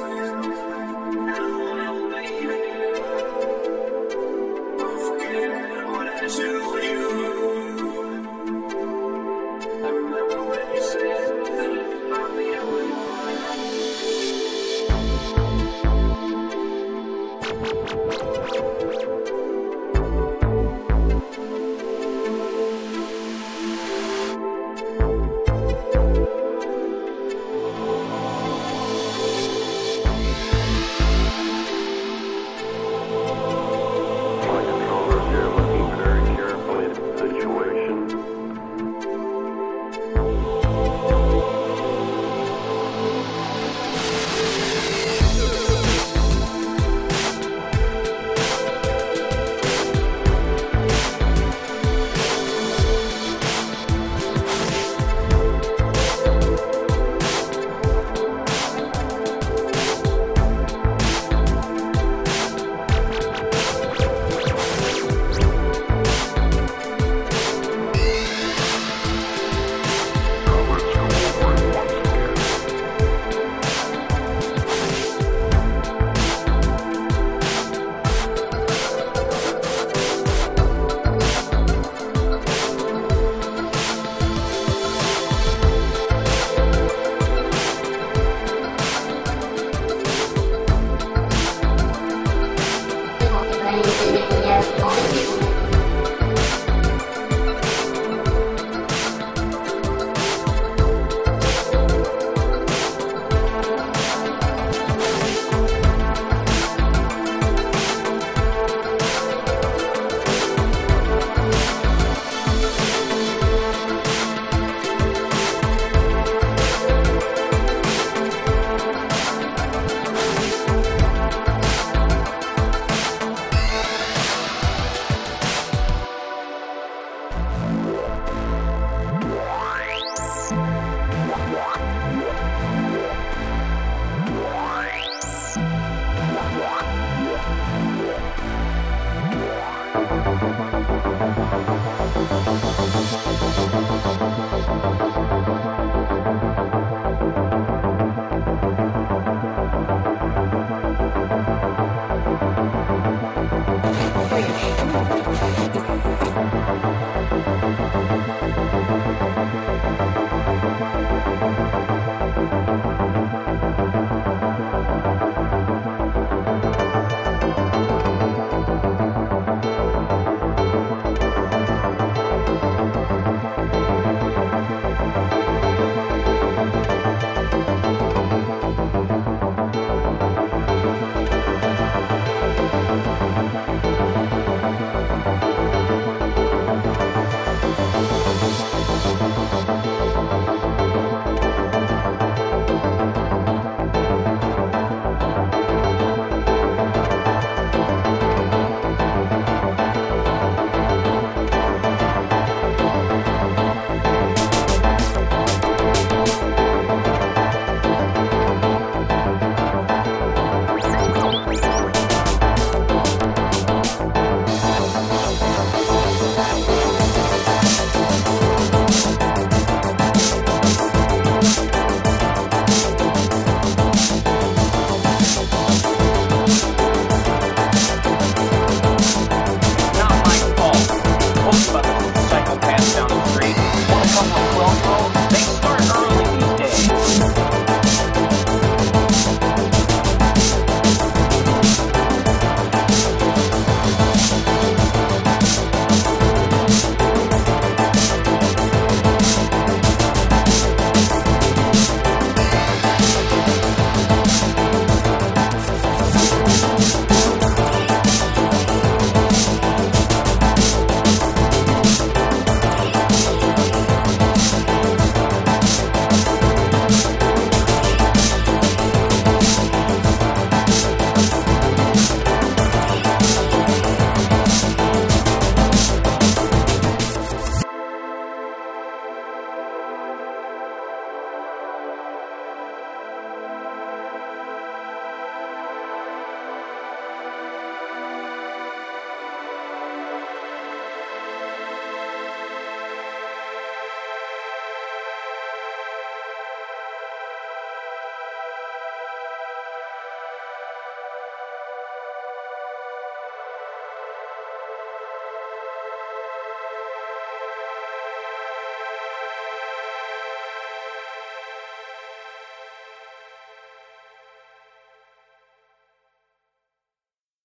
do